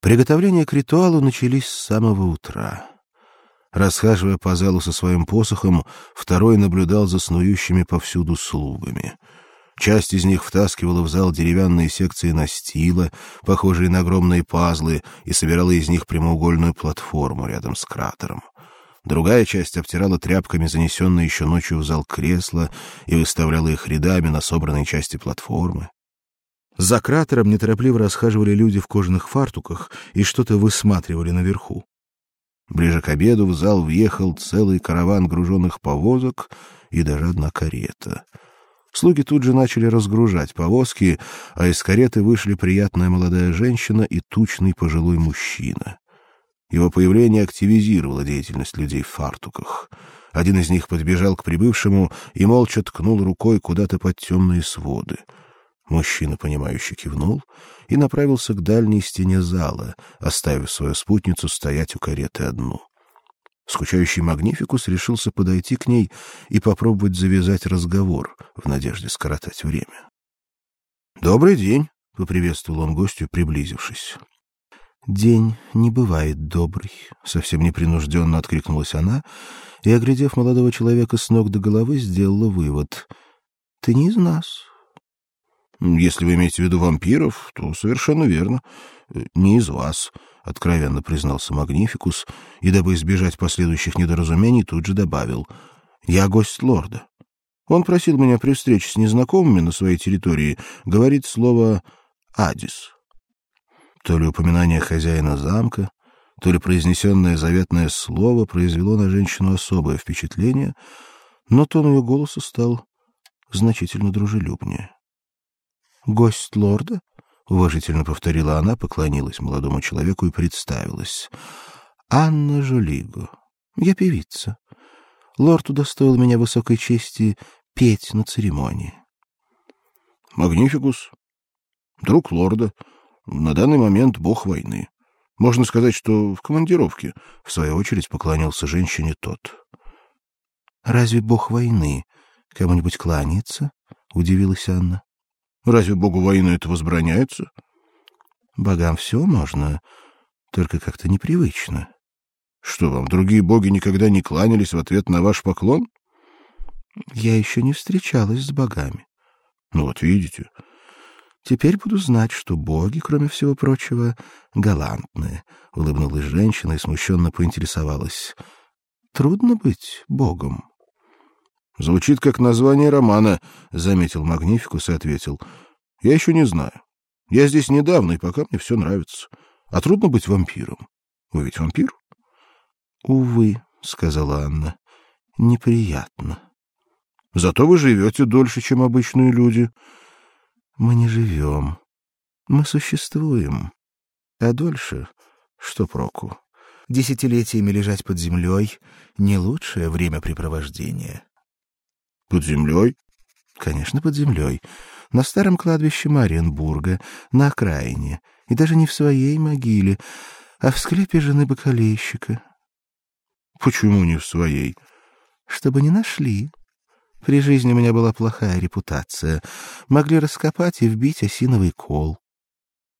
Приготовления к ритуалу начались с самого утра. Расхаживая по залу со своим посохом, второй наблюдал за снующими повсюду слугами. Часть из них втаскивала в зал деревянные секции настила, похожие на огромные пазлы, и собирала из них прямоугольную платформу рядом с кратером. Другая часть обтирала тряпками занесенные еще ночью в зал кресла и выставляла их рядами на собранной части платформы. За кратером неторопливо расхаживали люди в кожаных фартуках и что-то высматривали наверху. Ближе к обеду в зал въехал целый караван груженных повозок и даже одна карета. Слуги тут же начали разгружать повозки, а из кареты вышли приятная молодая женщина и тучный пожилой мужчина. Его появление активизировало деятельность людей в фартуках. Один из них подбежал к прибывшему и молча ткнул рукой куда-то под темные своды. Мужчина, понимающе кивнул и направился к дальней стене зала, оставив свою спутницу стоять у кареты одну. Скучающий Магнификус решился подойти к ней и попробовать завязать разговор в надежде скоротать время. Добрый день, поприветствовал он гостью, приблизившись. День не бывает добрый, совсем непринужденно откликнулась она и, оглядев молодого человека с ног до головы, сделала вывод: ты не из нас. Если вы имеете в виду вампиров, то совершенно верно, не из вас, откровенно признался Магнификус и, дабы избежать последующих недоразумений, тут же добавил: я гость лорда. Он просил меня при встрече с незнакомыми на своей территории говорить слово Адис. То ли упоминание хозяина замка, то ли произнесенное заветное слово произвело на женщину особое впечатление, но тон ее голоса стал значительно дружелюбнее. Гость лорда? уважительно повторила она, поклонилась молодому человеку и представилась. Анна Жолиго. Я певица. Лорд удостоил меня высокой чести петь на церемонии. Магнификус. Друг лорда, на данный момент бог войны. Можно сказать, что в командировке, в свою очередь поклонился женщине тот. Разве бог войны кому-нибудь кланяется? удивилась Анна. Разве богу войны это возбраняется? Богам все можно, только как-то непривычно. Что вам другие боги никогда не кланялись в ответ на ваш поклон? Я еще не встречалась с богами. Ну вот видите, Теперь буду знать, что боги, кроме всего прочего, галантные. Улыбнулась женщина и смущенно поинтересовалась: трудно быть богом. Звучит как название романа, заметил Магнификус и ответил: я еще не знаю. Я здесь недавно, и пока мне все нравится. А трудно быть вампиром. Вы ведь вампир? Увы, сказала Анна. Неприятно. Зато вы живете дольше, чем обычные люди. Мы не живем. Мы существуем. А дольше что проку? Десятилетиями лежать под землей — не лучшее времяпрепровождение. Под землей? Конечно, под землей. На старом кладбище Мариенбурга, на окраине, и даже не в своей могиле, а в склепе жены бакалейщика. Почему не в своей? Чтобы не нашли. При жизни у меня была плохая репутация. Могли раскопать и вбить осиновый кол.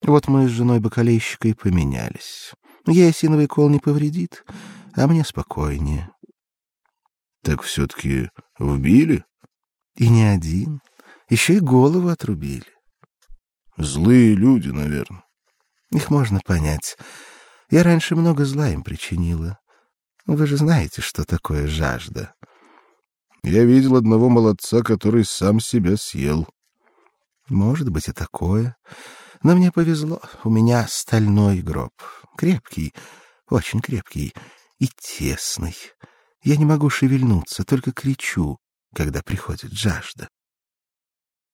Вот мы с женой бакалейщика и поменялись. Ей осиновый кол не повредит, а мне спокойнее. Так все-таки вбили? И не один. Еще и голову отрубили. Злые люди, наверное. Их можно понять. Я раньше много зла им причинила. Вы же знаете, что такое жажда. Я видел одного молодца, который сам себя съел. Может быть и такое. Но мне повезло. У меня стальной гроб. Крепкий, очень крепкий и тесный. Я не могу шевельнуться, только кричу, когда приходит жажда.